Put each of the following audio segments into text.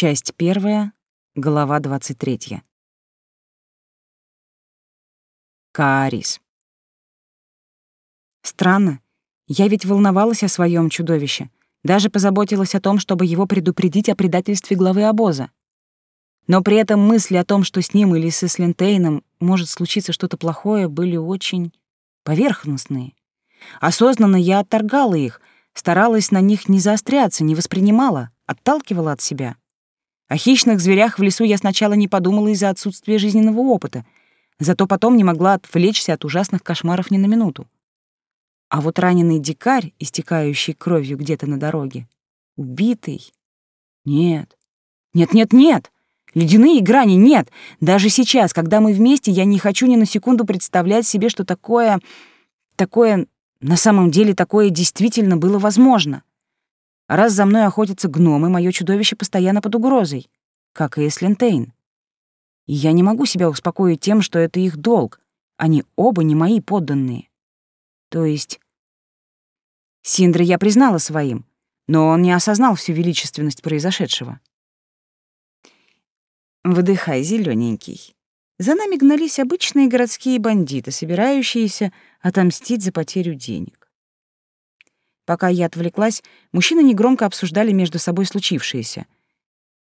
Часть первая, глава 23. Каарис. Странно. Я ведь волновалась о своем чудовище. Даже позаботилась о том, чтобы его предупредить о предательстве главы обоза. Но при этом мысли о том, что с ним или с Эслентейном может случиться что-то плохое, были очень поверхностные. Осознанно я отторгала их, старалась на них не заостряться, не воспринимала, отталкивала от себя. О хищных зверях в лесу я сначала не подумала из-за отсутствия жизненного опыта, зато потом не могла отвлечься от ужасных кошмаров ни на минуту. А вот раненый дикарь, истекающий кровью где-то на дороге, убитый... Нет, нет-нет-нет! Ледяные грани нет! Даже сейчас, когда мы вместе, я не хочу ни на секунду представлять себе, что такое... Такое... На самом деле такое действительно было возможно. Раз за мной охотятся гномы, мое чудовище постоянно под угрозой, как и Эслентейн. И я не могу себя успокоить тем, что это их долг. Они оба не мои подданные. То есть... Синдра я признала своим, но он не осознал всю величественность произошедшего. Выдыхай, зелененький. За нами гнались обычные городские бандиты, собирающиеся отомстить за потерю денег. Пока я отвлеклась, мужчины негромко обсуждали между собой случившееся.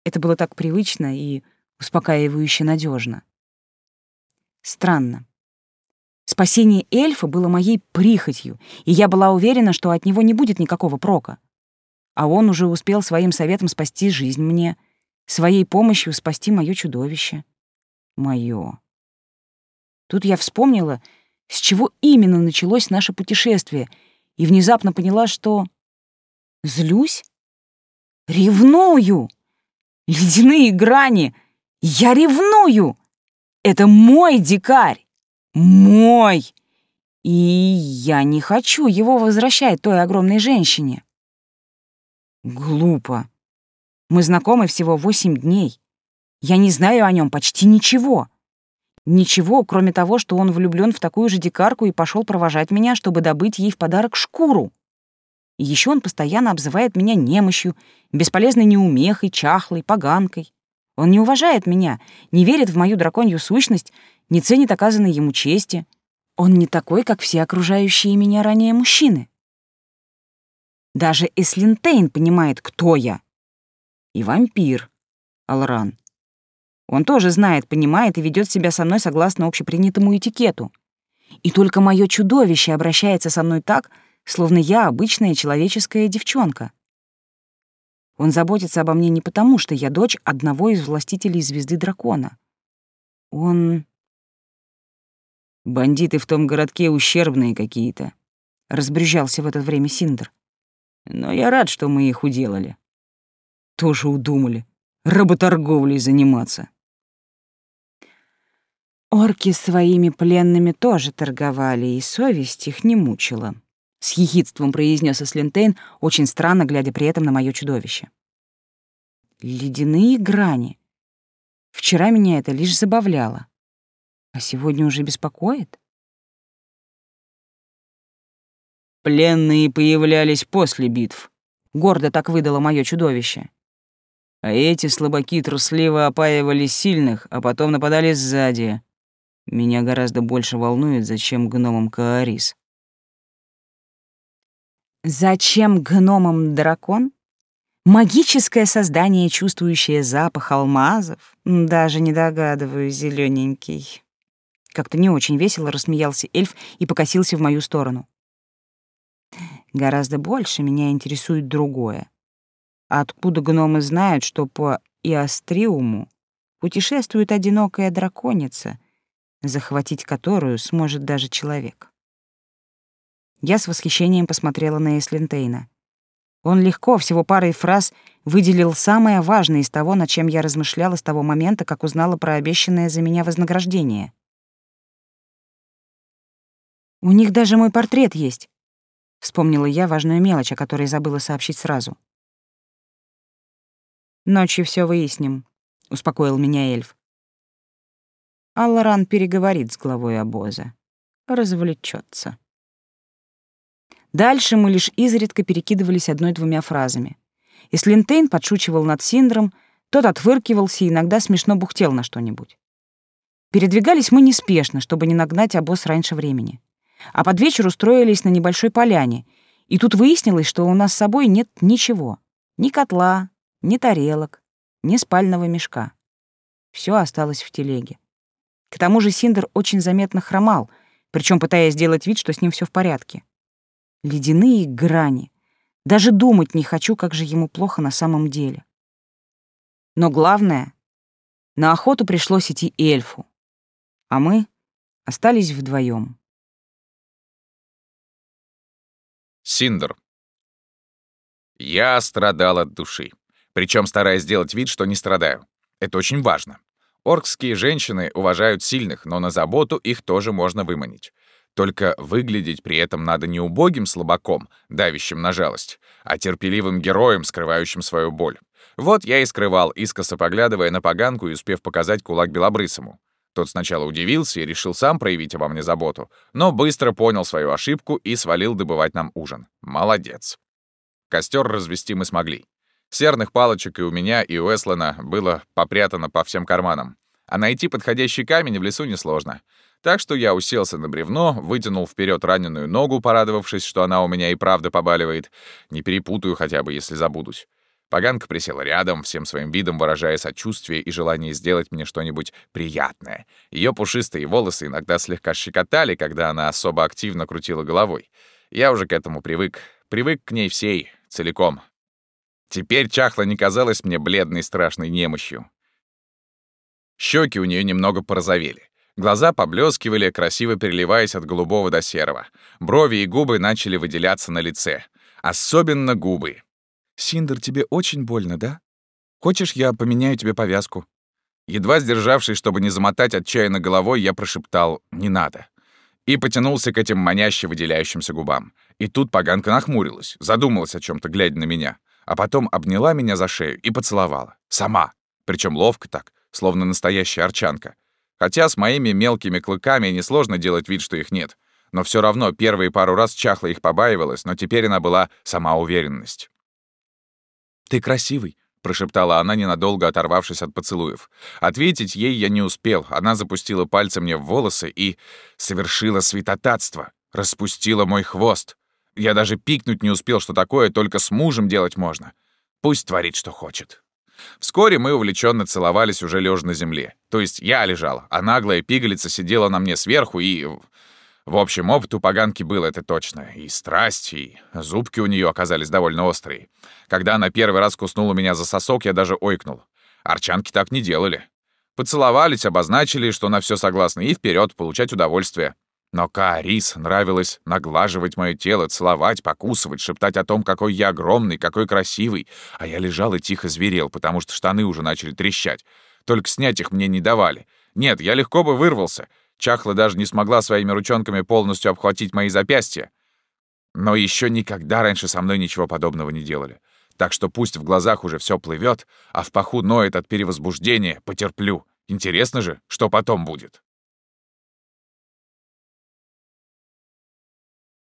Это было так привычно и успокаивающе надежно. Странно. Спасение эльфа было моей прихотью, и я была уверена, что от него не будет никакого прока. А он уже успел своим советом спасти жизнь мне, своей помощью спасти мое чудовище. Моё. Тут я вспомнила, с чего именно началось наше путешествие, и внезапно поняла, что... Злюсь? Ревную! Ледяные грани! Я ревную! Это мой дикарь! Мой! И я не хочу его возвращать той огромной женщине. Глупо. Мы знакомы всего восемь дней. Я не знаю о нем почти ничего. Ничего, кроме того, что он влюблен в такую же дикарку и пошел провожать меня, чтобы добыть ей в подарок шкуру. И еще он постоянно обзывает меня немощью, бесполезной неумехой, чахлой, поганкой. Он не уважает меня, не верит в мою драконью сущность, не ценит оказанной ему чести. Он не такой, как все окружающие меня ранее мужчины. Даже Эслинтейн понимает, кто я. И вампир, Алран. Он тоже знает, понимает и ведет себя со мной согласно общепринятому этикету. И только мое чудовище обращается со мной так, словно я обычная человеческая девчонка. Он заботится обо мне не потому, что я дочь одного из властителей звезды дракона. Он... Бандиты в том городке ущербные какие-то. Разбрюзжался в это время Синдер. Но я рад, что мы их уделали. Тоже удумали. Работорговлей заниматься. Орки своими пленными тоже торговали, и совесть их не мучила. — с ехидством произнес Эслентейн, очень странно глядя при этом на мое чудовище. «Ледяные грани. Вчера меня это лишь забавляло. А сегодня уже беспокоит?» «Пленные появлялись после битв», — гордо так выдало мое чудовище. «А эти слабаки трусливо опаивали сильных, а потом нападали сзади. Меня гораздо больше волнует, зачем гномам Каарис». Зачем гномам дракон? Магическое создание, чувствующее запах алмазов? Даже не догадываюсь, зелененький. Как-то не очень весело рассмеялся эльф и покосился в мою сторону. Гораздо больше меня интересует другое. Откуда гномы знают, что по Иостриуму путешествует одинокая драконица, захватить которую сможет даже человек? Я с восхищением посмотрела на Эслинтейна. Он легко, всего парой фраз, выделил самое важное из того, над чем я размышляла с того момента, как узнала про обещанное за меня вознаграждение. «У них даже мой портрет есть», — вспомнила я важную мелочь, о которой забыла сообщить сразу. «Ночью все выясним», — успокоил меня эльф. Алларан переговорит с главой обоза. Развлечется. Дальше мы лишь изредка перекидывались одной-двумя фразами. И Слинтейн подшучивал над Синдром, Тот отвыркивался и иногда смешно бухтел на что-нибудь. Передвигались мы неспешно, чтобы не нагнать обоз раньше времени. А под вечер устроились на небольшой поляне, и тут выяснилось, что у нас с собой нет ничего. Ни котла, ни тарелок, ни спального мешка. Все осталось в телеге. К тому же Синдер очень заметно хромал, причем пытаясь сделать вид, что с ним все в порядке. Ледяные грани. Даже думать не хочу, как же ему плохо на самом деле. Но главное, на охоту пришлось идти эльфу, а мы остались вдвоем. Синдер. Я страдал от души, причем стараясь сделать вид, что не страдаю. Это очень важно. Оркские женщины уважают сильных, но на заботу их тоже можно выманить. Только выглядеть при этом надо не убогим слабаком, давящим на жалость, а терпеливым героем, скрывающим свою боль. Вот я и скрывал, искоса поглядывая на поганку и успев показать кулак белобрысому. Тот сначала удивился и решил сам проявить обо мне заботу, но быстро понял свою ошибку и свалил добывать нам ужин. Молодец. Костер развести мы смогли. Серных палочек и у меня, и у Эслана было попрятано по всем карманам. А найти подходящий камень в лесу несложно. Так что я уселся на бревно, вытянул вперед раненую ногу, порадовавшись, что она у меня и правда побаливает. Не перепутаю хотя бы, если забудусь. Поганка присела рядом, всем своим видом выражая сочувствие и желание сделать мне что-нибудь приятное. Ее пушистые волосы иногда слегка щекотали, когда она особо активно крутила головой. Я уже к этому привык. Привык к ней всей, целиком. Теперь чахла не казалась мне бледной страшной немощью. Щеки у нее немного порозовели. Глаза поблескивали, красиво переливаясь от голубого до серого. Брови и губы начали выделяться на лице. Особенно губы. «Синдер, тебе очень больно, да? Хочешь, я поменяю тебе повязку?» Едва сдержавшись, чтобы не замотать отчаянно головой, я прошептал «не надо» и потянулся к этим маняще выделяющимся губам. И тут поганка нахмурилась, задумалась о чем то глядя на меня а потом обняла меня за шею и поцеловала. Сама. Причем ловко так, словно настоящая арчанка. Хотя с моими мелкими клыками несложно делать вид, что их нет. Но все равно первые пару раз чахла их побаивалась, но теперь она была сама уверенность. «Ты красивый», — прошептала она, ненадолго оторвавшись от поцелуев. Ответить ей я не успел. Она запустила пальцы мне в волосы и совершила святотатство, распустила мой хвост. Я даже пикнуть не успел, что такое только с мужем делать можно. Пусть творит, что хочет. Вскоре мы увлеченно целовались уже лежа на земле. То есть я лежал, а наглая пигалица сидела на мне сверху и... В общем, опыт у поганки был, это точно. И страсть, и зубки у нее оказались довольно острые. Когда она первый раз куснула меня за сосок, я даже ойкнул. Арчанки так не делали. Поцеловались, обозначили, что на все согласны, и вперед получать удовольствие. Но Каарис нравилось наглаживать мое тело, целовать, покусывать, шептать о том, какой я огромный, какой красивый. А я лежал и тихо зверел, потому что штаны уже начали трещать. Только снять их мне не давали. Нет, я легко бы вырвался. Чахла даже не смогла своими ручонками полностью обхватить мои запястья. Но еще никогда раньше со мной ничего подобного не делали. Так что пусть в глазах уже все плывет, а в паху ноет от перевозбуждения, потерплю. Интересно же, что потом будет.